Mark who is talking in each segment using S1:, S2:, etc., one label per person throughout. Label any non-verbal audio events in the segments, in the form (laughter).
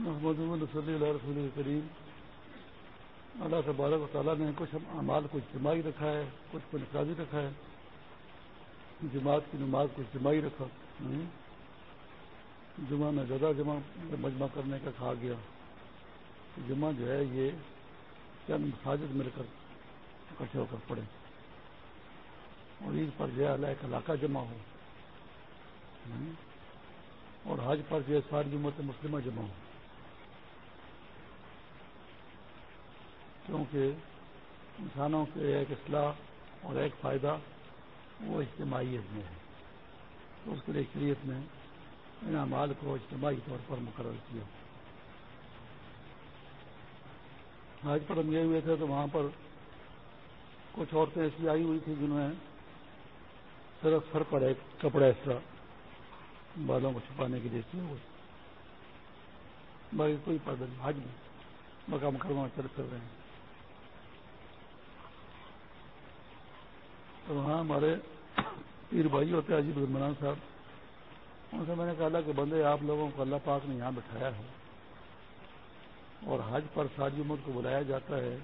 S1: محمد صلی اللہ رسول کریم۔ اللہ تبارک و تعالیٰ نے کچھ اعمال کو اجتماعی رکھا ہے، کچھ کو نفرادی رکھا ہے۔ جماعت کی نماز کو اجتماعی رکھا۔ جمعہ میں زیادہ جمع مجمع کرنے کا کہا گیا۔ جمعہ جو ہے، یہ چند مساجد مل کر اکٹھے ہو کر پڑے اور عید پر جو ہے، اللہ ایک علاقہ جمع ہو۔ اور حج پر جو ہے، ساری جمعت مسلمہ جمع ہو۔ کیونکہ انسانوں کے ایک اصلاح اور ایک فائدہ وہ اجتماعیت میں ہے۔ تو اس کے لیے شریعت نے ان اعمال کو اجتماعی طور پر مقرر کیا۔ آج پر ہم گئے ہوئے تھے تو وہاں پر کچھ عورتیں ایسی آئی ہوئی تھیں جنہوں نے صرف سر پر ایک کپڑا ایسا بالوں کو چھپانے کے لیے کیا ہوئے۔ باقی کوئی پردہ نہیں، حج بھی مقام کروا چل کر رہے ہیں۔ تو وہاں ہمارے پیر بھائی ہوتے ہیں، عجیب عمران صاحب۔ ان سے میں نے کہا کہ بندے، آپ لوگوں کو اللہ پاک نے یہاں بٹھایا ہے۔ اور حج پر ساجی امت کو بلایا جاتا ہے،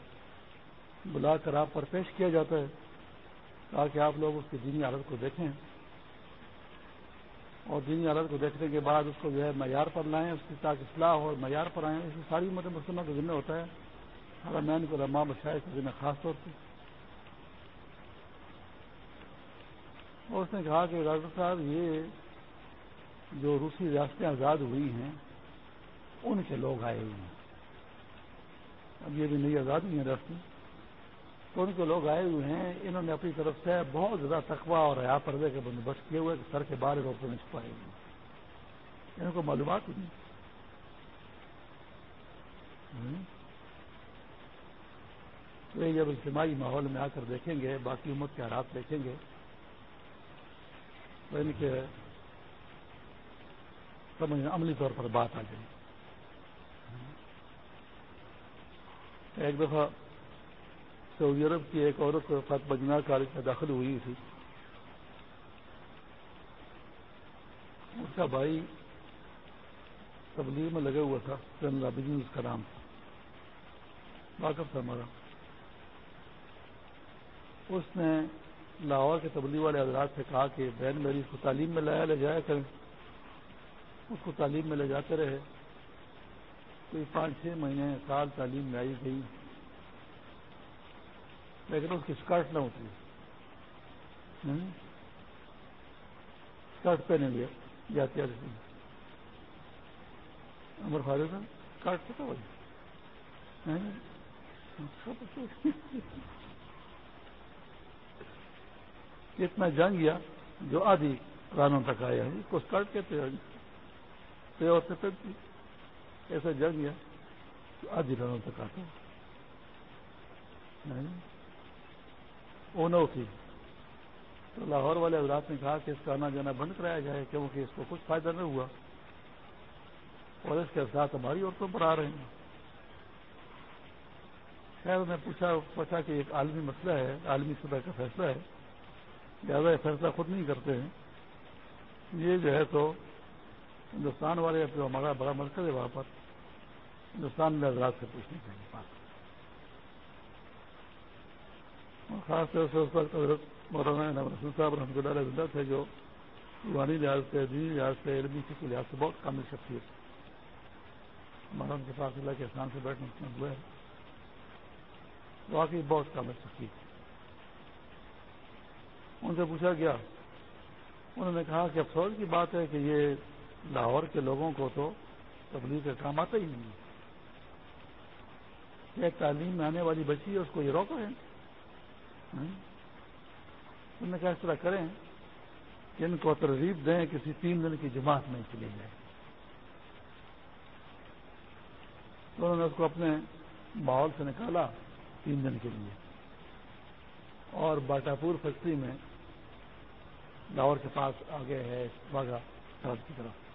S1: بلا کر آپ پر پیش کیا جاتا ہے، تاکہ آپ لوگ اس کی دینی حالت کو دیکھیں۔ اور دینی حالت کو دیکھنے کے بعد اس کو جو ہے معیار پر لائیں، اس کی تاکہ اصلاح اور معیار پر آئیں۔ اس کی ساری مدد مسلمہ کا ذمہ ہوتا ہے۔ اگر میں ان کو رما بشائے کا ذمہ خاص طور پہ اور اس نے کہا کہ ڈاکٹر صاحب، یہ جو روسی ریاستیں آزاد ہوئی ہیں، ان کے لوگ آئے ہوئے ہیں۔ اب یہ بھی نئی آزاد ہوئی ہیں ریاستیں۔ تو ان کے لوگ آئے ہوئے ہیں۔ انہوں نے اپنی طرف سے بہت زیادہ تقوا اور حیا پردے کے بندوبست کیے ہوئے کہ سر کے بارے روپے میں چھپائے ہوئے ہیں۔ یعنی ان کو معلومات نہیں۔ تو یہ جب اجتماعی ماحول میں آ کر دیکھیں گے، باقی امت کے حالات دیکھیں گے تو ان کے سمجھ عملی طور پر بات آ جائے ایک دفعہ سعودی عرب کی ایک عورت فاطمہ جنا کالج میں داخل ہوئی تھی۔ اس کا بھائی تبلیغ میں لگا ہوا تھا، جنرل بزنس کا نام تھا۔ واقف تھا ہمارا۔ اس نے لاہور کے تبلیغ والے حضرات سے کہا کہ بہن میری اس کو تعلیم میں لایا لے جایا کریں۔ اس کو تعلیم میں لے جاتے رہے۔ کوئی پانچ چھ مہینے سال تعلیم میں آئی گئی۔ لیکن اس کی اسکرٹ نہ ہوتی اسکرٹ پہنے ہوئے جاتی امر فاضر صاحب اسکرٹ پتا بھائی اتنا جنگ گیا جو آدھی رانوں تک آیا ہے، اس کو اسکرٹ کہتے ہیں پہ اور سفید ایسا جنگ گیا جو آدھی رانوں تک آتا اونو تھی تو لاہور والے حضرات نے کہا کہ اس کا آنا جانا بند کرایا جائے، کیونکہ اس کو کچھ فائدہ نہیں ہوا۔ اور اس کے ساتھ ہماری عورتوں پر آ رہے ہیں۔ خیر، میں پوچھا پوچھا کہ ایک عالمی مسئلہ ہے، عالمی سطح کا فیصلہ ہے۔ زیادہ یہ فیصلہ خود نہیں کرتے ہیں۔ یہ جو ہے تو ہندوستان والے جو ہمارا بڑا مرکز ہے وہاں پر، ہندوستان میں حضرات سے پوچھنے کے لیے۔ خاص طور سے اس وقت حضرت مولانا رسول صاحب رحمۃ اللہ علیہ زندہ تھے، جو روحانی لحاظ سے، دینی لحاظ سے، علمی کے لحاظ سے بہت کامل شخصیت ہمارا ان کے پاس اللہ کے احسان سے بیٹھنے ہوئے ہیں واقعی بہت کامل شخصیت ان سے پوچھا گیا۔ انہوں نے کہا کہ افسوس کی بات ہے کہ یہ لاہور کے لوگوں کو تو تبلیغ کا کام آتا ہی نہیں ہے۔ تعلیم میں آنے والی بچی ہے، اس کو یہ روک رہے انہوں نے کہا اس طرح کریں کہ ان کو ترغیب دیں کسی تین دن کی جماعت میں چلی جائے۔ تو انہوں نے اس کو اپنے ماحول سے نکالا تین دن کے لیے۔ اور باٹاپور فیکٹری میں لاہور کے پاس آگے ہے واگا سڑک کی طرف۔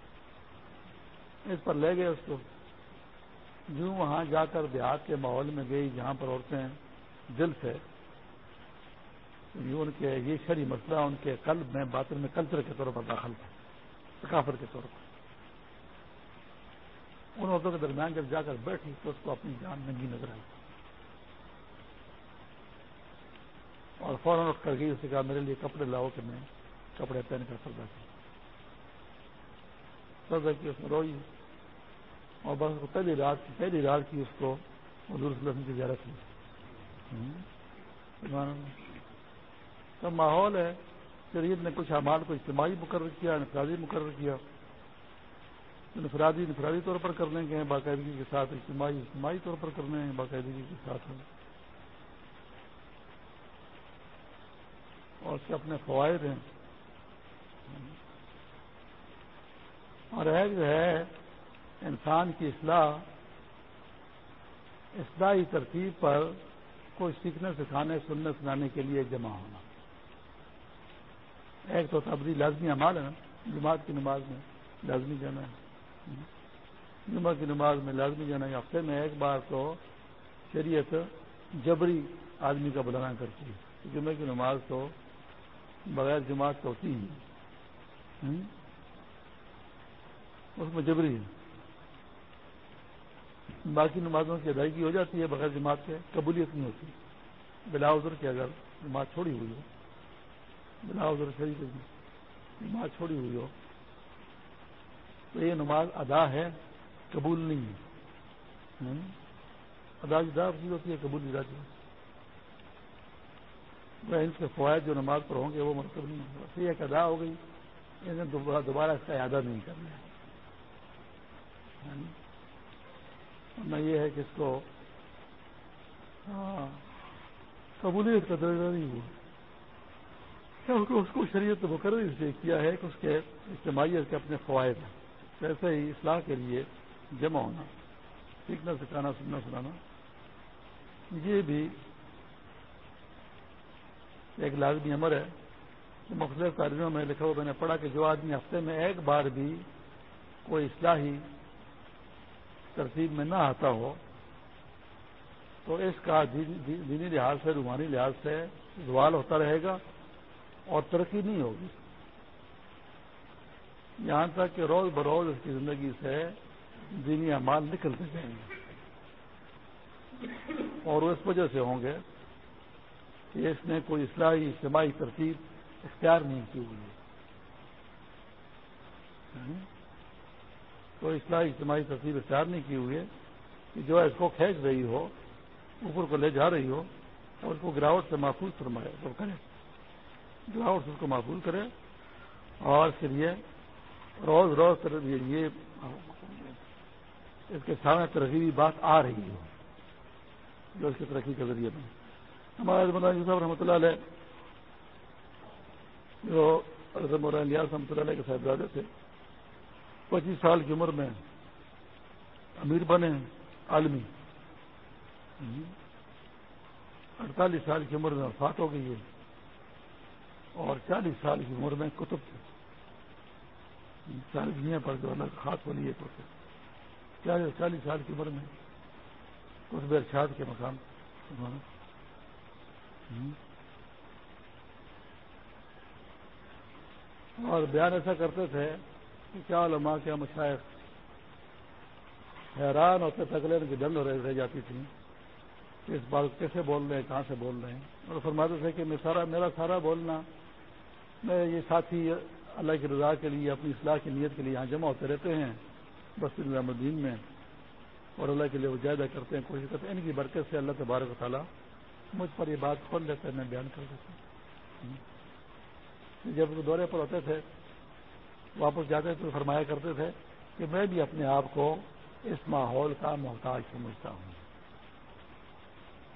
S1: اس پر لے گئے اس کو۔ جو وہاں جا کر دیہات کے ماحول میں گئی جہاں پر عورتیں دل سے ان کے یہ شری مسئلہ ان کے قلب میں، باطن میں کلچر کے طور پر داخل تھا، ثقافت کے طور پر۔ ان عورتوں کے درمیان جب جا کر بیٹھی تو اس کو اپنی جان ننگی نظر آئی۔ اور فوراً اٹھ کر گئی، اس نے کہا، میرے لیے کپڑے لاؤ کہ میں کپڑے پہن کر سردا کی۔ سردا کی اس میں روئی۔ اور بس کو پہلی رات کی پہلی رات کی اس کو حضور صلی اللہ علیہ وسلم کی زیارت کی۔ ماحول ہے۔ شریعت نے کچھ اعمال کو اجتماعی مقرر کیا، انفرادی مقرر کیا۔ انفرادی انفرادی طور پر کرنے کے ہیں باقاعدگی کے ساتھ اجتماعی اجتماعی طور پر کرنے ہیں باقاعدگی کے ساتھ۔ اور اس کے اپنے فوائد ہیں۔ اور ایک جو ہے، انسان کی اصلاح، اصلاحی ترتیب پر کوئی سیکھنے، سکھانے، سننے، سنانے کے لیے جمع ہونا۔ ایک تو تبدیلی لازمی عمال ہے نا جماعت کی نماز میں لازمی جانا ہے۔ جمعہ کی نماز میں لازمی جانا ہے، ہفتے میں ایک بار تو شریعت جبری آدمی کا بلانا کرتی ہے۔ جمعہ کی نماز تو بغیر جماعت تو ہوتی ہی اس میں جبری ہے۔ باقی نمازوں کی ادائیگی ہو جاتی ہے، بغیر جماعت کے قبولیت نہیں ہوتی۔ بلا ادھر کی اگر جماعت چھوڑی ہوئی ہو، بلا ادھر شریف جماعت چھوڑی ہوئی ہو، تو یہ نماز ادا ہے، قبول نہیں ہے۔ ادا جدا چیز ہوتی ہے، قبول جدا چیز ان کے فوائد جو نماز پر ہوں گے، وہ مرتب نہیں ہوگا ایک ادا ہو گئی۔ انہیں دوبارہ اس کا اعادہ نہیں کرنا ہے۔ میں یہ ہے کہ اس کو ہاں، قبولیت کا درجہ نہیں ہوا۔ اس کو شریعت مقرر اس لیے کیا ہے کہ اس کے اجتماعیت کے اپنے فوائد ہیں۔ ویسے ہی اصلاح کے لیے جمع ہونا، سیکھنا، سکھانا، سننا، سنانا۔ یہ بھی ایک لازمی امر ہے۔ مختلف تعلیموں میں لکھا ہوا میں نے پڑھا کہ جو آدمی ہفتے میں ایک بار بھی کوئی اصلاحی ترتیب میں نہ آتا ہو، تو اس کا دینی لحاظ سے، روحانی لحاظ سے زوال ہوتا رہے گا اور ترقی نہیں ہوگی۔ یہاں تک کہ روز بروز اس کی زندگی سے دینی اعمال نکلتے جائیں گے۔ اور وہ اس وجہ سے ہوں گے کہ اس نے کوئی اصلاحی، اجتماعی ترتیب اختیار نہیں کی ہوئی ہے۔ ہاں؟ کوئی اصلاحی اجتماعی ترتیب اختیار نہیں کی ہوئی ہے کہ جو اس کو کھینچ رہی ہو، اوپر کو لے جا رہی ہو اور اس کو گراوٹ سے محفوظ فرمائے، تو کرے۔ گراوٹ سے اس کو محفوظ کرے اور پھر یہ روز روز یہ اس کے سامنے ترغیبی بات آ رہی ہو، جو اس کی ترقی کے ذریعے میں ہمارے صاحب رحمۃ اللہ علیہ جو مولانا رحمۃ اللہ علیہ کے صاحبزادے تھے۔ پچیس سال کی عمر میں امیر بنے عالمی۔ اڑتالیس سال کی عمر میں وفات ہو گئی ہے اور چالیس سال کی عمر میں کتب تھے۔ چالیس دنیا پر جو الگ خاص والی ہے چالیس چالیس سال کی عمر میں کتب ارشاد کے مقام۔ اور بیان ایسا کرتے تھے کہ کیا علماء، کیا مشائق حیران ہوتے تھکلے ان کی ڈنڈ رہ جاتی تھی کہ اس بات کیسے بول رہے ہیں، کہاں سے بول رہے ہیں؟ اور فرماتے تھے کہ میں سارا میرا سارا بولنا، میں یہ ساتھی اللہ کی رضا کے لیے، اپنی اصلاح کی نیت کے لیے یہاں جمع ہوتے رہتے ہیں بستی نظام الدین میں اور اللہ کے لیے وہ جائزہ کرتے ہیں، کوشش کرتے ہیں۔ ان کی برکت سے اللہ تبارک و تعالیٰ مجھ پر یہ بات کھول لیتے ہیں، میں بیان کر دیتا ہوں۔ جب وہ دورے پر ہوتے تھے، واپس جاتے تو فرمایا کرتے تھے کہ میں بھی اپنے آپ کو اس ماحول کا محتاج سمجھتا ہوں۔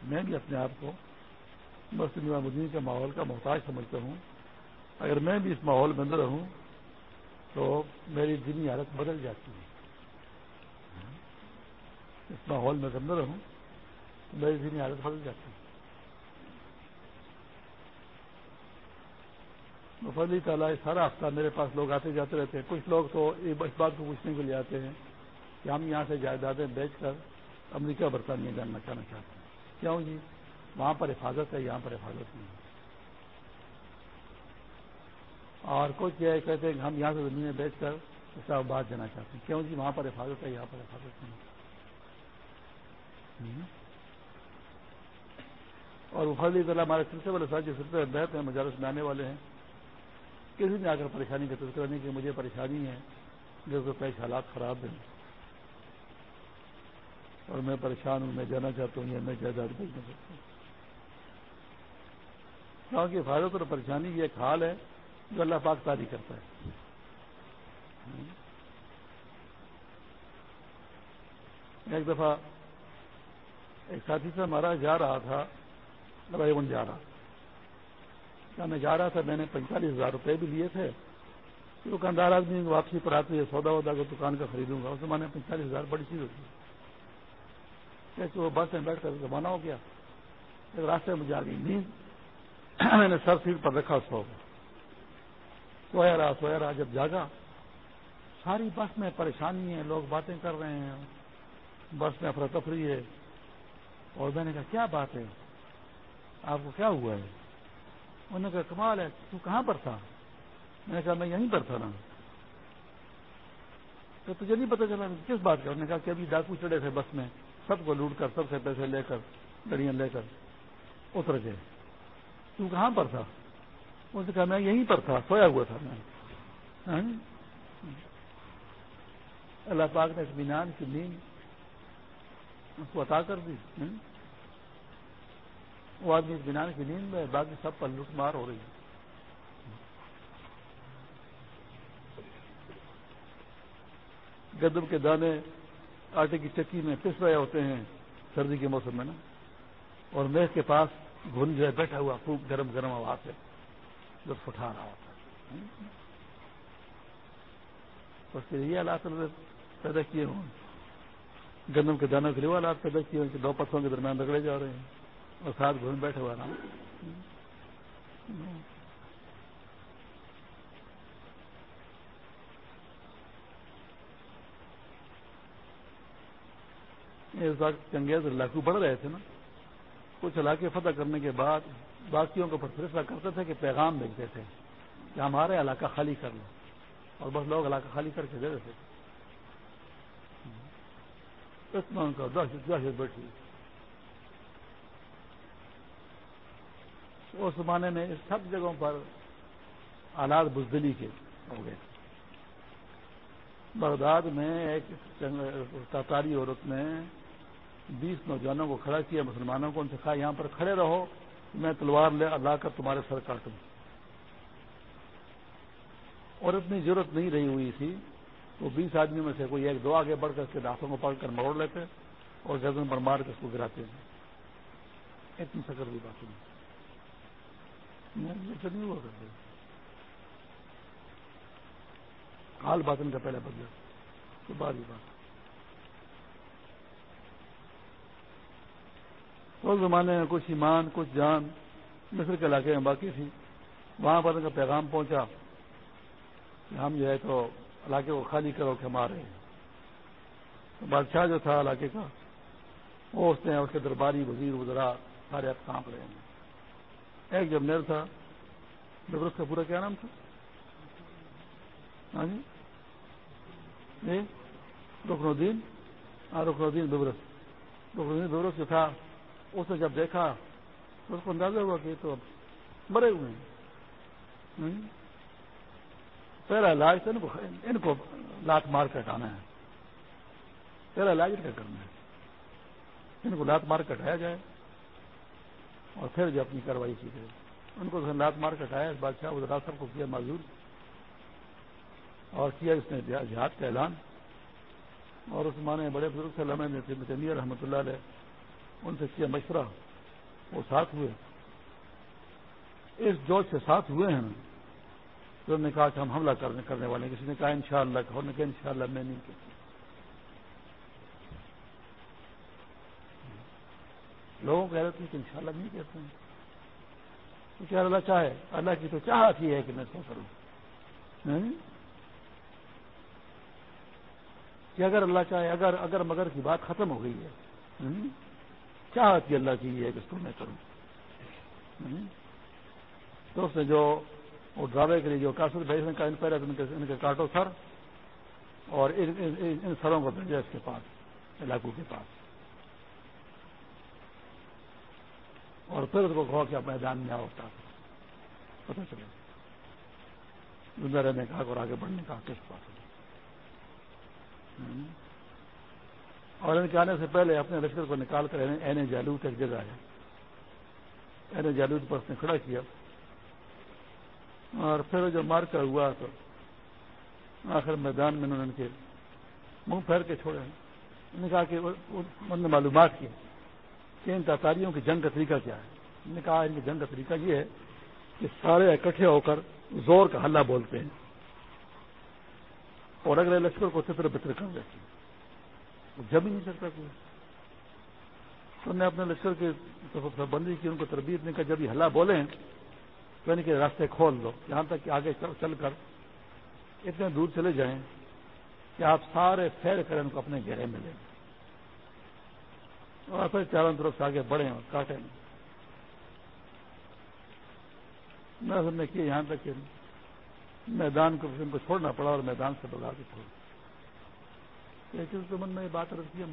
S1: میں بھی اپنے آپ کو مسلم نظام الدین کے ماحول کا محتاج سمجھتا ہوں۔ اگر میں بھی اس ماحول میں اندر رہوں تو میری دینی حالت بدل جاتی ہے۔ اس ماحول میں اندر رہوں تو میری دینی حالت بدل جاتی ہے۔ مفلی تعالیٰ سارا ہفتہ میرے پاس لوگ آتے جاتے رہتے ہیں۔ کچھ لوگ تو اس بات کو پوچھنے کے لیے آتے ہیں کہ ہم یہاں سے جائیدادیں بیچ کر امریکہ برطانیہ جاننا چاہنا چاہتے ہیں۔ کیوں جی؟ وہاں پر حفاظت ہے، یہاں پر حفاظت نہیں ہے۔ اور کچھ یہ کہتے ہیں کہ ہم یہاں سے زمینیں بیچ کر صاحب بات دینا چاہتے ہیں۔ کیوں جی؟ وہاں پر حفاظت ہے، یہاں پر حفاظت نہیں اور وہ فضلی ہمارے سلسلے والے ساتھ جو سلسلے میں ہیں، مجالس میں آنے والے ہیں کسی نے آ کر پریشانی کا تذکرہ نہیں کہ مجھے پریشانی ہے جو پیش حالات خراب ہیں۔ اور میں پریشان ہوں، میں جانا چاہتا ہوں یا میں جائیداد بھیجنا چاہتا ہوں۔ کیونکہ حفاظت اور پریشانی یہ ایک حال ہے جو اللہ پاک تاری کرتا ہے۔ ایک دفعہ ایک ساتھی سے ہمارا جا رہا تھا لڑائی بن جا رہا۔ کیا میں جا رہا تھا، میں نے پینتالیس ہزار روپے بھی لیے تھے۔ دکاندار آدمی واپسی پر آتے سودا وودا کو دکان کا خریدوں گا۔ اس میں پینتالیس ہزار بڑی چیز ہوتی ہے۔ وہ بس میں بیٹھ کر زمانہ ہو گیا۔ ایک راستے میں جا گئی، نیند۔ (clears throat) میں نے سر سیٹ پر رکھا سو۔ سویا رہا سویا رہا، جب جاگا۔ ساری بس میں پریشانی ہے، لوگ باتیں کر رہے ہیں۔ بس میں افراتفری ہے۔ اور میں نے کہا، کیا بات ہے آپ کو کیا ہوا ہے؟ انہوں نے کہا، کمال ہے، تو کہاں پر تھا؟ میں نے کہا، میں یہیں پر تھا نا۔ تو تجھے نہیں پتا چلا کس بات کا؟ انہوں نے کہا کہ ابھی ڈاکو چڑھے تھے بس میں، سب کو لوٹ کر، سب سے پیسے لے کر گڑیاں لے کر اتر گئے۔ تو کہاں پر تھا؟ اس نے کہا، میں یہیں پر تھا، سویا ہوا تھا میں۔ ہاں؟ اللہ پاک نے اطمینان کی نیند اس کو عطا کر دی۔ ہاں؟ وہ آدمی اطمینان کی نیند میں باقی سب پر لوٹ مار ہو رہی ہے۔ گدم کے دانے آٹے کی چکی میں پس رہے ہوتے ہیں سردی کے موسم میں نا۔ اور میز کے پاس گھن جو ہے بیٹھا ہوا خوب گرم گرم آواز ہے لطف اٹھا رہا ہوتا ہے۔ اس کے یہ حالات پیدا کیے ہوں۔ گندم کے دانوں کے لیے وہ حالات پیدا کیے ہیں کہ دو پتھروں کے درمیان رگڑے جا رہے ہیں۔ اور ساتھ گھوم بیٹھے ہوا نا۔ اس وقت چنگیز علاقوں بڑھ رہے تھے نا۔ کچھ علاقے فتح کرنے کے بعد باقیوں کو فیصلہ کرتے تھے کہ پیغام بھیجتے تھے کہ ہمارے علاقہ خالی کر لو۔ اور بس لوگ علاقہ خالی کر کے دے دیتے تھے۔ اس میں ان کا دہشت دہشت بیٹھی۔ اس زمانے میں سب جگہوں پر آلات بزدلی کے ہو گئے۔ بغداد میں ایک تاتاری عورت نے بیس نوجوانوں کو کھڑا کیا، مسلمانوں کو، ان سے کہا، یہاں پر کھڑے رہو، میں تلوار لے لا کر تمہارے سر کاٹوں اور اتنی ضرورت نہیں رہی ہوئی تھی تو بیس آدمیوں میں سے کوئی ایک، دو آگے بڑھ کر اس کے دانتوں کو پڑھ کر موڑ لیتے اور گردن پر مار کر اس کو گراتے ہیں۔ اتنی سکر کی بات نہیں۔ ہوا کرتے۔ حال باطن کا پہلے بدلا تو بعد ہی بات۔ اس زمانے میں کچھ ایمان، کچھ جان مصر کے علاقے میں باقی تھی وہاں پر ان کا پیغام پہنچا کہ ہم جو ہے تو علاقے کو خالی کرو کہ ہمارے بادشاہ جو تھا علاقے کا، وہ اس نے اس کے درباری وزیر وزرا سارے اب کانپ رہے ہیں۔ ایک جب نیر تھا، جب اس کا پورا کیا نام تھا؟ ہاں جی؟, جی؟ رکن الدین۔ ہاں رکن الدین ببرس۔ رکن الدین ببرس جو تھا، اس نے جب دیکھا تو اس کو اندازہ ہوا کہ تو مرے ہوئے ہیں۔ ہاں جی؟ پہلا علاج تو ان کو لات مار کر ہٹانا ہے۔ پہلا علاج کیا کرنا ہے۔ ان کو لات مار کر ہٹایا جائے۔ اور پھر جو اپنی کاروائی کی جائے ان کو لات مار کر ہٹایا بادشاہ ادرا صاحب کو کیا معذور؟ اور کیا اس نے جہاد کا اعلان؟ اور اس مانے بڑے بزرگ سے لمحے رحمۃ اللہ علیہ، ان سے کیا مشورہ؟ وہ ساتھ ہوئے۔ اس جوش سے ساتھ ہوئے ہیں۔ تو انہوں نے کہا کہ ہم حملہ کرنے کرنے والے کسی نے کہا ان شاء اللہ نے کہا ان شاء اللہ میں نہیں کہتا۔ لوگوں کو حیرت نہیں کہ ان شاء اللہ نہیں کہتے ہیں۔ کیا اللہ چاہے، اللہ کی تو چاہت ہی ہے کہ میں سو کروں ہاں جی؟ کہ اگر اللہ چاہے، اگر اگر مگر کی بات ختم ہو گئی ہے۔ ہاں جی؟ چاہت ہی اللہ کی ہے کہ اس کو میں کروں۔ ہاں جی؟ تو اس نے جو، وہ ڈرابے کے لیے جو کاسر بھیجنے کا ان ان کے کاٹو سر اور ان سروں کو بھیجا اس کے پاس، علاقوں کے پاس۔ اور پھر اس کو کہو کہ آپ میدان میں آؤ تھا پتہ چلے زندہ رہنے کا اور آگے بڑھنے کا کس پاس اور ان کے آنے سے پہلے اپنے لشکر کو نکال کر این جالوت ایک جگہ ہے این جالوت پر اس نے کھڑا کیا۔ اور پھر جو مار کر ہوا تو آخر میدان میں انہوں نے ان کے منہ پھیر کے چھوڑے۔ انہوں نے کہا کہ انہوں نے معلومات کی۔ کہ ان تاتاریوں کی جنگ کا طریقہ کیا ہے؟ انہوں نے کہا ان کی جنگ کا طریقہ یہ ہے کہ سارے اکٹھے ہو کر زور کا حلہ بولتے ہیں اور اگلے لشکر کو چتر بتر کر دیتے ہیں۔ جب ہی نہیں سکتا کوئی۔ تو نے اپنے لشکر کی بندی کی، ان کو تربیت نہیں کر جب یہ ہلا بولے تو یعنی کہ راستے کھول دو، یہاں تک کہ آگے چل کر اتنے دور چلے جائیں کہ آپ سارے پھیر کر ان کو اپنے گہرے میں لیں اور پھر چاروں طرف سے آگے بڑھیں اور کاٹیں میں سب نے کیا یہاں تک کہ میدان کو ان کو چھوڑنا پڑا اور میدان سے بگا کے چھوڑ من میں بات رکھتی ہے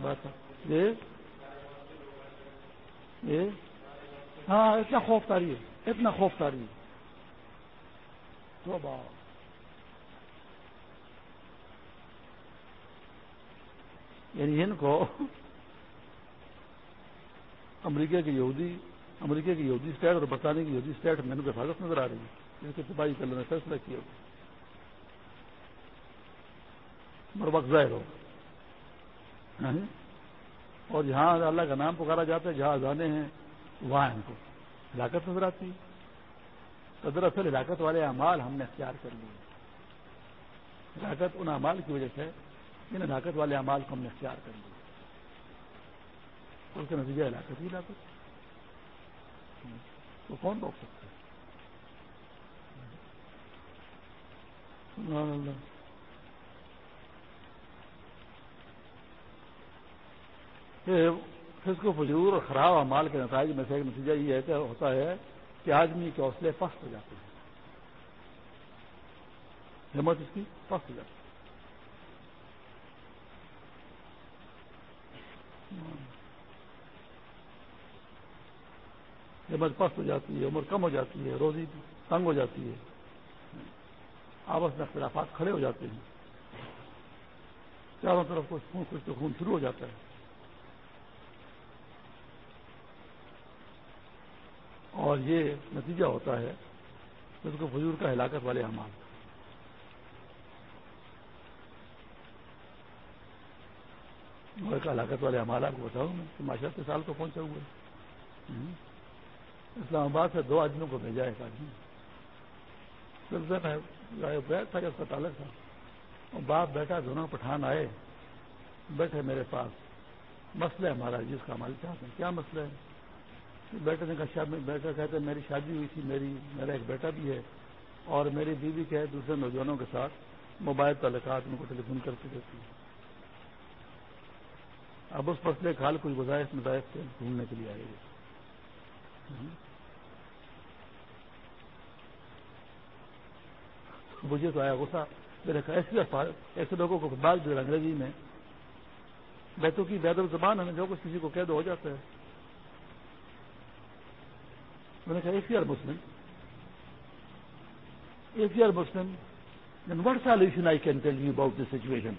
S1: بات یہ؟ ہاں اتنا خوف تاری ہے، اتنا خوف تاری ہے۔ تو بات۔ یعنی ان کو امریکہ کی یہودی امریکہ کی یہودی اسٹیٹ اور برطانیہ کی یہودی اسٹیٹ میں ان کو حفاظت نظر آ رہی ہے۔ ان کی سپاہی کرنے نے فیصلہ کیا۔ وقت ظاہر ہو۔ اور جہاں اللہ کا نام پکارا جاتا ہے، جہاں جانے ہیں، وہاں ان کو ہلاکت نظر آتی تو دراصل ہلاکت والے اعمال ہم نے اختیار کر لیے۔ ہلاکت ان اعمال کی وجہ سے ان ہلاکت والے اعمال کو ہم نے اختیار کر لیا۔ اس کا نتیجہ ہلاکت ہی ہلاکت۔ تو کون روک سکتا ہے فسق و فجور اور خراب امال کے نتائج میں سے ایک نتیجہ یہ ہوتا ہے کہ آدمی کے حوصلے پست ہو جاتے ہیں۔ ہمت اس کی پست ہو جاتی ہمت پست ہو جاتی ہے، عمر کم ہو جاتی ہے، روزی تنگ ہو جاتی ہے، آپس میں اختلافات کھڑے ہو جاتے ہیں۔ چاروں طرف کچھ خون، کچھ تو خون شروع ہو جاتا ہے۔ اور یہ نتیجہ ہوتا ہے اس کو فضور کا ہلاکت والے اعمال۔ ہلاکت والے اعمال آپ کو بتاؤں میں کہ معاشرت سال کو پہنچا ہوا ہے۔ اسلام آباد سے دو آدمیوں کو بھیجا ایک آدمی۔ بیٹھ تھا اس کا تعلق تھا۔ اور باپ بیٹا دونوں پٹھان آئے۔ بیٹھے میرے پاس۔ مسئلہ ہے ہمارا، جس کا ہمارے چاہتے ہیں کیا مسئلہ ہے؟ بیٹے نے کہا بیٹا کہتے میری شادی ہوئی تھی، میری میرا ایک بیٹا بھی ہے۔ اور میری بیوی کے دوسرے نوجوانوں کے ساتھ موبائل تعلقات ان کو ٹیلی فون کرتی رہتی ہے۔ اب اس مسئلے کا حال کچھ گزائش مذائف سے ڈھونڈنے کے لیے آئے گی مجھے تو آیا غصہ۔ میرے ایسے ایسے لوگوں کو بعض جو انگریزی میں۔ بیتوں کی بیدر زبان ہے جو کچھ کسی کو قید ہو جاتا ہے۔ میں نے کہا if you are Muslim if you are Muslim then what solution I can tell you about this situation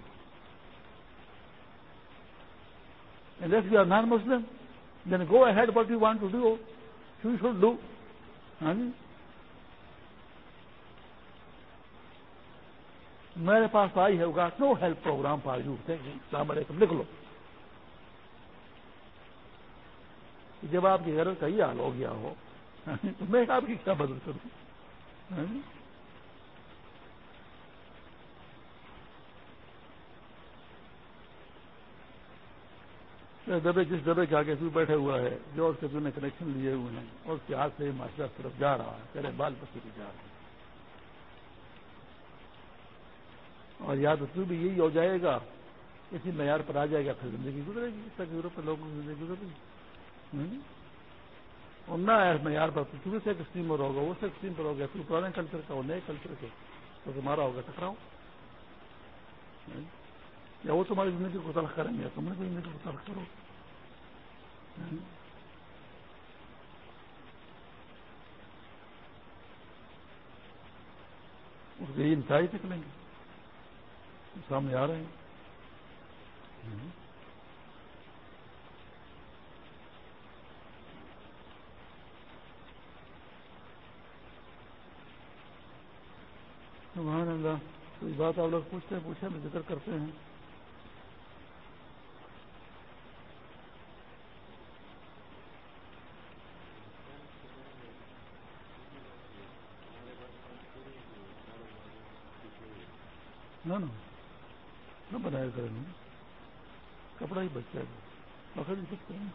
S1: and if you are non Muslim. Then go ahead what you want to do you should do ہاں جی۔ میرے پاس آئی ہے ہوگا no help program for you السلام علیکم لکھ لو جب آپ کے گھر کا ہی حال ہو گیا ہو ہاں جی، میں آپ کی کیا بدل کروں؟ ہاں جی۔ دبے جس دبے کے آگے تو بیٹھے ہوا ہے، جو اس کے نے کنیکشن لیے ہوئے ہیں، اور اس کے ہاتھ سے معاشرہ طرف جا رہا ہے، تیرے بال بچے بھی جا رہے ہیں اور یا تو بھی یہی ہو جائے گا، اسی معیار پر آ جائے گا، پھر زندگی گزرے گی، اس تک یوروپ کے لوگوں کی زندگی گزرے گی۔ اور نہ معیار پر تو سے ایک اسٹیم پر ہوگا، وہ سے ایک اسٹیم پر ہوگا، پھر پرانے کلچر کا، وہ نئے کلچر کے، تو تمہارا ہوگا، ٹکراؤ۔ یا وہ تمہاری زندگی کو تلخ کریں گے تم نے زندگی کو تلخ کرو اس کے انتہائی نکلیں گے سامنے آ رہے ہیں سبحان اللہ کوئی بات آپ لوگ پوچھتے ہیں پوچھیں میں ذکر کرتے ہیں نہ بنایا کریں کپڑا ہی بچتا ہے۔ بخر ہی بچ کریں۔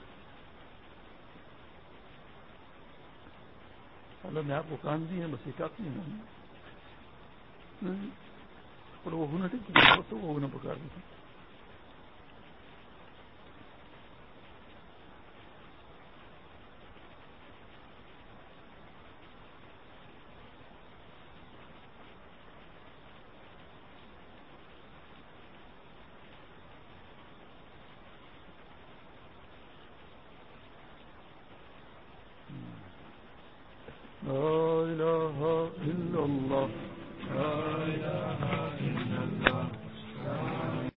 S1: اللہ نے آپ کو کان دی ہے بس یہ کافی ہے۔ پر وہ ہونا ٹھیک تو وہ ہونا پکار دیتے